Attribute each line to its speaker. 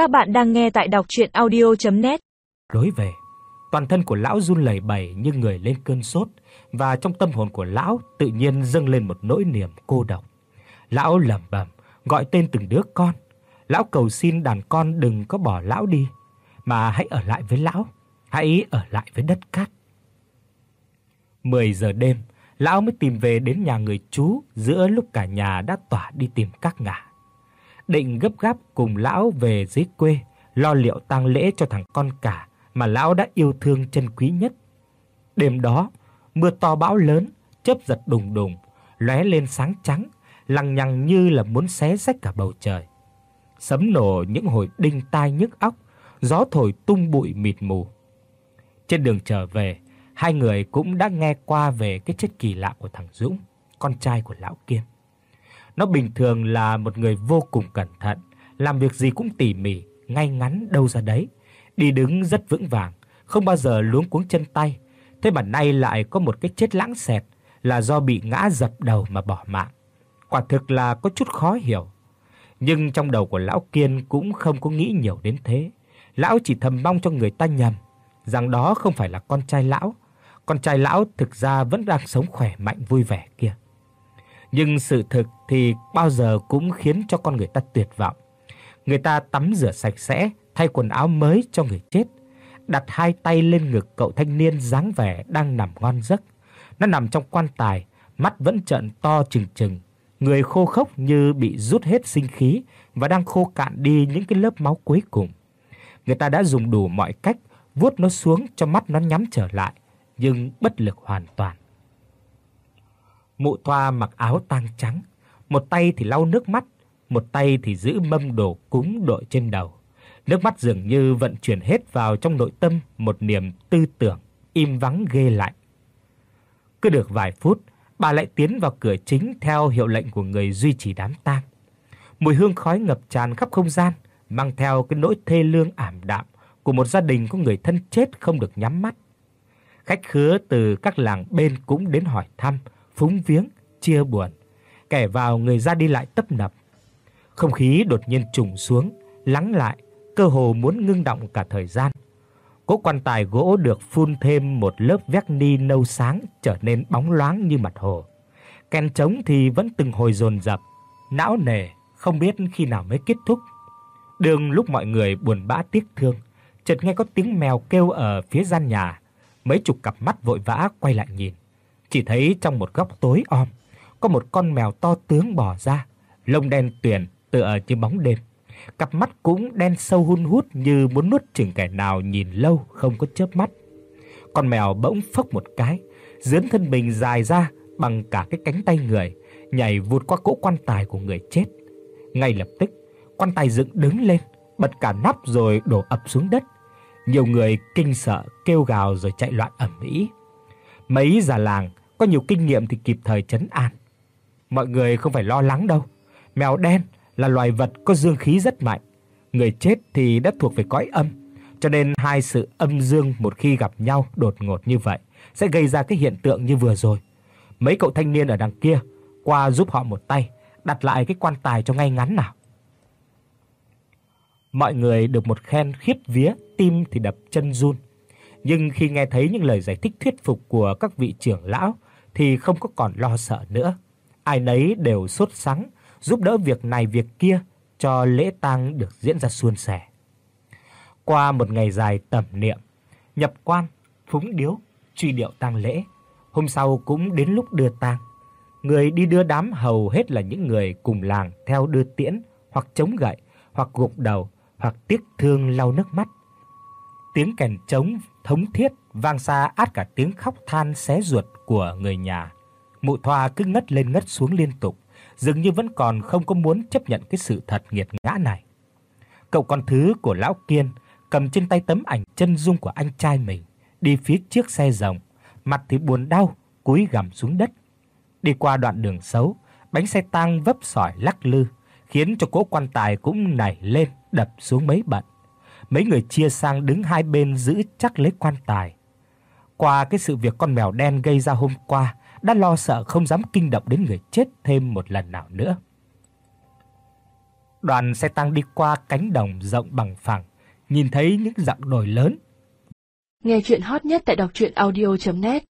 Speaker 1: Các bạn đang nghe tại đọc audio net
Speaker 2: Lối về, toàn thân của lão run lẩy bẩy như người lên cơn sốt và trong tâm hồn của lão tự nhiên dâng lên một nỗi niềm cô độc. Lão lẩm bẩm gọi tên từng đứa con. Lão cầu xin đàn con đừng có bỏ lão đi, mà hãy ở lại với lão, hãy ở lại với đất cát. 10 giờ đêm, lão mới tìm về đến nhà người chú giữa lúc cả nhà đã tỏa đi tìm các ngả. Định gấp gáp cùng lão về dưới quê lo liệu tang lễ cho thằng con cả mà lão đã yêu thương chân quý nhất. Đêm đó, mưa to bão lớn, chớp giật đùng đùng, lóe lên sáng trắng, lằng nhằng như là muốn xé rách cả bầu trời. Sấm nổ những hồi đinh tai nhức óc, gió thổi tung bụi mịt mù. Trên đường trở về, hai người cũng đã nghe qua về cái chết kỳ lạ của thằng Dũng, con trai của lão Kiên. Nó bình thường là một người vô cùng cẩn thận, làm việc gì cũng tỉ mỉ, ngay ngắn đâu ra đấy, đi đứng rất vững vàng, không bao giờ luống cuống chân tay. Thế mà nay lại có một cái chết lãng xẹt là do bị ngã dập đầu mà bỏ mạng. Quả thực là có chút khó hiểu. Nhưng trong đầu của lão Kiên cũng không có nghĩ nhiều đến thế. Lão chỉ thầm mong cho người ta nhầm rằng đó không phải là con trai lão. Con trai lão thực ra vẫn đang sống khỏe mạnh vui vẻ kia. Nhưng sự thực thì bao giờ cũng khiến cho con người ta tuyệt vọng. Người ta tắm rửa sạch sẽ, thay quần áo mới cho người chết, đặt hai tay lên ngực cậu thanh niên dáng vẻ đang nằm ngon giấc. Nó nằm trong quan tài, mắt vẫn trợn to trừng trừng, người khô khốc như bị rút hết sinh khí và đang khô cạn đi những cái lớp máu cuối cùng. Người ta đã dùng đủ mọi cách vuốt nó xuống cho mắt nó nhắm trở lại, nhưng bất lực hoàn toàn. Mụ Thoa mặc áo tang trắng, một tay thì lau nước mắt, một tay thì giữ mâm đồ cúng đội trên đầu. Nước mắt dường như vận chuyển hết vào trong nội tâm một niềm tư tưởng im vắng ghê lạnh. Cứ được vài phút, bà lại tiến vào cửa chính theo hiệu lệnh của người duy trì đám tang. Mùi hương khói ngập tràn khắp không gian, mang theo cái nỗi thê lương ảm đạm của một gia đình có người thân chết không được nhắm mắt. Khách khứa từ các làng bên cũng đến hỏi thăm, phúng viếng, chia buồn. Kẻ vào người ra đi lại tấp nập. Không khí đột nhiên trùng xuống, lắng lại, cơ hồ muốn ngưng động cả thời gian. Cố quan tài gỗ được phun thêm một lớp vét ni nâu sáng trở nên bóng loáng như mặt hồ. Kèn trống thì vẫn từng hồi dồn dập, não nề, không biết khi nào mới kết thúc. Đường lúc mọi người buồn bã tiếc thương, chợt nghe có tiếng mèo kêu ở phía gian nhà. Mấy chục cặp mắt vội vã quay lại nhìn. Chỉ thấy trong một góc tối om, có một con mèo to tướng bò ra, lông đen tuyền tựa như bóng đêm. Cặp mắt cũng đen sâu hun hút như muốn nuốt chửng kẻ nào nhìn lâu không có chớp mắt. Con mèo bỗng phốc một cái, dướn thân mình dài ra bằng cả cái cánh tay người, nhảy vụt qua cỗ quan tài của người chết. Ngay lập tức, quan tài dựng đứng lên, bật cả nắp rồi đổ ập xuống đất. Nhiều người kinh sợ kêu gào rồi chạy loạn ầm ĩ. Mấy già làng có nhiều kinh nghiệm thì kịp thời trấn an. Mọi người không phải lo lắng đâu. Mèo đen là loài vật có dương khí rất mạnh. Người chết thì đã thuộc về cõi âm, cho nên hai sự âm dương một khi gặp nhau đột ngột như vậy sẽ gây ra cái hiện tượng như vừa rồi. Mấy cậu thanh niên ở đằng kia qua giúp họ một tay, đặt lại cái quan tài cho ngay ngắn nào. Mọi người được một khen khiếp vía, tim thì đập chân run. Nhưng khi nghe thấy những lời giải thích thuyết phục của các vị trưởng lão thì không có còn lo sợ nữa. Ai nấy đều sốt sắng giúp đỡ việc này việc kia cho lễ tang được diễn ra suôn sẻ. Qua một ngày dài tẩm niệm, nhập quan, phúng điếu, truy điệu tang lễ, hôm sau cũng đến lúc đưa tang. Người đi đưa đám hầu hết là những người cùng làng theo đưa tiễn hoặc chống gậy, hoặc gục đầu, hoặc tiếc thương lau nước mắt. Tiếng kèn trống thống thiết vang xa át cả tiếng khóc than xé ruột của người nhà. Mụ Thoa cứ ngất lên ngất xuống liên tục, dường như vẫn còn không có muốn chấp nhận cái sự thật nghiệt ngã này. Cậu con thứ của lão Kiên cầm trên tay tấm ảnh chân dung của anh trai mình, đi phía trước xe rồng, mặt thì buồn đau, cúi gằm xuống đất. Đi qua đoạn đường xấu, bánh xe tang vấp sỏi lắc lư, khiến cho cỗ quan tài cũng nảy lên, đập xuống mấy bận. Mấy người chia sang đứng hai bên giữ chắc lấy quan tài. Qua cái sự việc con mèo đen gây ra hôm qua, đã lo sợ không dám kinh động đến người chết thêm một lần nào nữa. đoàn xe tăng đi qua cánh đồng rộng bằng phẳng, nhìn thấy những dặm đồi lớn.
Speaker 3: Nghe truyện hot nhất tại doctruyenaudio.net